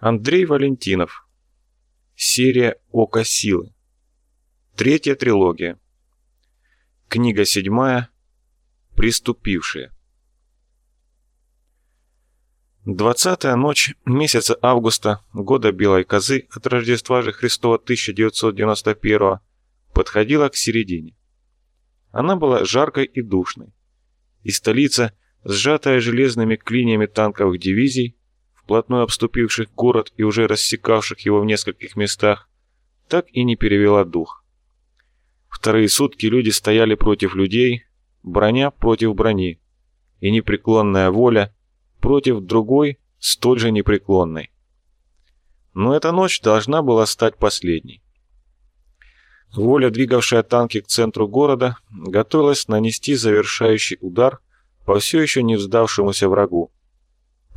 Андрей Валентинов. Серия «Око силы». Третья трилогия. Книга седьмая. Приступившие. Двадцатая ночь месяца августа года Белой Козы от Рождества же Христова 1991 подходила к середине. Она была жаркой и душной. И столица, сжатая железными клиньями танковых дивизий, вплотную обступивших город и уже рассекавших его в нескольких местах, так и не перевела дух. Вторые сутки люди стояли против людей, броня против брони, и непреклонная воля против другой, столь же непреклонной. Но эта ночь должна была стать последней. Воля, двигавшая танки к центру города, готовилась нанести завершающий удар по все еще не сдавшемуся врагу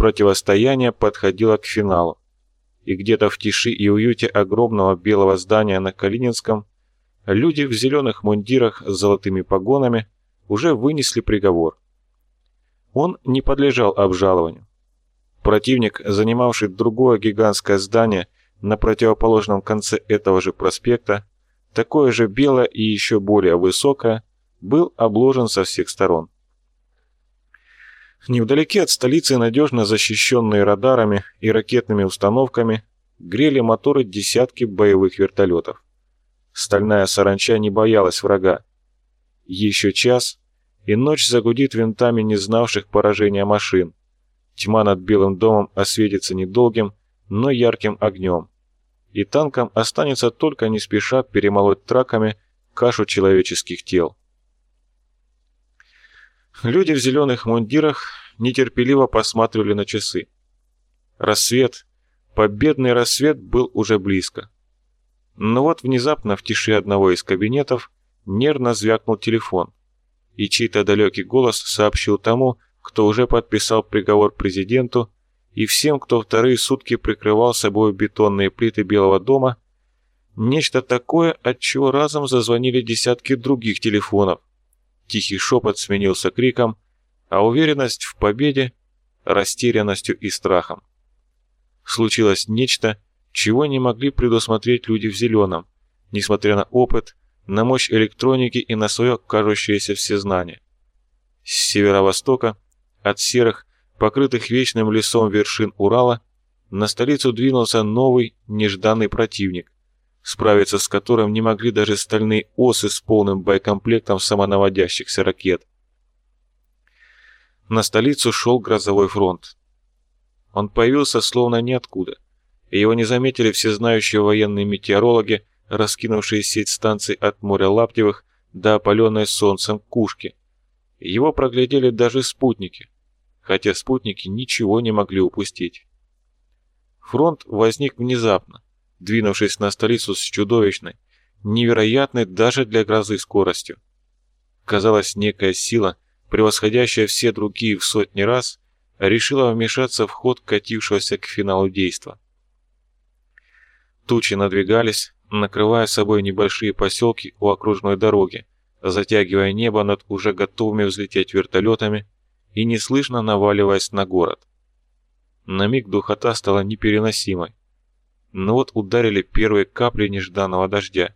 противостояние подходило к финалу, и где-то в тиши и уюте огромного белого здания на Калининском люди в зеленых мундирах с золотыми погонами уже вынесли приговор. Он не подлежал обжалованию. Противник, занимавший другое гигантское здание на противоположном конце этого же проспекта, такое же белое и еще более высокое, был обложен со всех сторон. Невдалеке от столицы, надежно защищенные радарами и ракетными установками, грели моторы десятки боевых вертолетов. Стальная саранча не боялась врага. Еще час, и ночь загудит винтами не знавших поражения машин. Тьма над Белым домом осветится недолгим, но ярким огнем. И танкам останется только не спеша перемолоть траками кашу человеческих тел. Люди в зеленых мундирах нетерпеливо посматривали на часы. Рассвет, победный рассвет был уже близко. Но вот внезапно в тиши одного из кабинетов нервно звякнул телефон, и чей-то далекий голос сообщил тому, кто уже подписал приговор президенту и всем, кто вторые сутки прикрывал собой бетонные плиты Белого дома, нечто такое, от чего разом зазвонили десятки других телефонов, Тихий шепот сменился криком, а уверенность в победе – растерянностью и страхом. Случилось нечто, чего не могли предусмотреть люди в зеленом, несмотря на опыт, на мощь электроники и на свое кажущееся всезнание. С северо-востока, от серых, покрытых вечным лесом вершин Урала, на столицу двинулся новый, нежданный противник, справиться с которым не могли даже стальные осы с полным боекомплектом самонаводящихся ракет. На столицу шел грозовой фронт. Он появился словно ниоткуда, и его не заметили всезнающие военные метеорологи, раскинувшие сеть станций от моря Лаптевых до опаленной солнцем Кушки. Его проглядели даже спутники, хотя спутники ничего не могли упустить. Фронт возник внезапно, двинувшись на столицу с чудовищной, невероятной даже для грозы скоростью. Казалось, некая сила, превосходящая все другие в сотни раз, решила вмешаться в ход катившегося к финалу действа. Тучи надвигались, накрывая собой небольшие поселки у окружной дороги, затягивая небо над уже готовыми взлететь вертолетами и неслышно наваливаясь на город. На миг духота стала непереносимой. Но вот ударили первые капли нежданного дождя,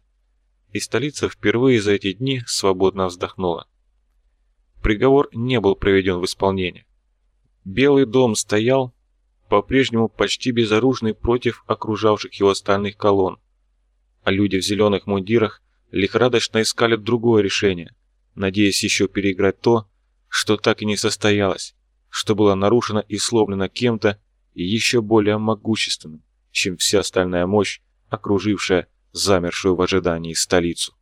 и столица впервые за эти дни свободно вздохнула. Приговор не был проведен в исполнение. Белый дом стоял, по-прежнему почти безоружный против окружавших его стальных колонн, а люди в зеленых мундирах лихорадочно искали другое решение, надеясь еще переиграть то, что так и не состоялось, что было нарушено и сломлено кем-то еще более могущественным чем вся остальная мощь, окружившая замершую в ожидании столицу.